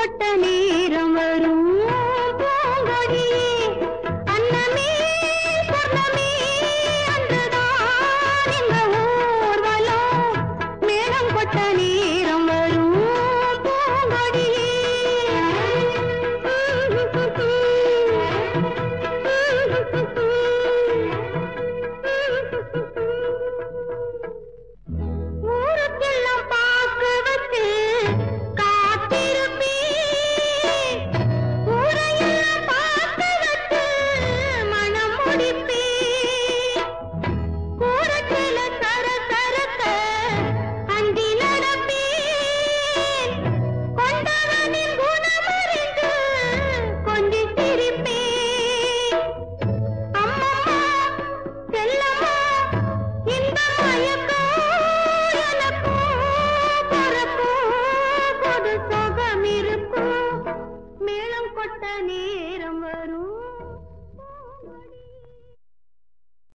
పట్టని money.